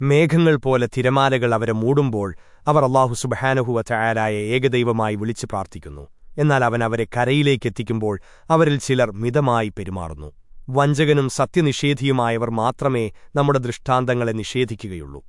മേഘങ്ങൾ പോലെ തിരമാലകൾ അവരെ മൂടുമ്പോൾ അവർ അള്ളാഹു സുബഹാനഹുവ ചായാലായ ഏകദൈവമായി വിളിച്ചു പ്രാർത്ഥിക്കുന്നു. എന്നാൽ അവൻ അവരെ കരയിലേക്കെത്തിക്കുമ്പോൾ അവരിൽ ചിലർ മിതമായി പെരുമാറുന്നു. വഞ്ചകനും സത്യനിഷേധിയുമായവർ മാത്രമേ നമ്മുടെ ദൃഷ്ടാന്തങ്ങളെ നിഷേധിക്കുകയുള്ളൂ.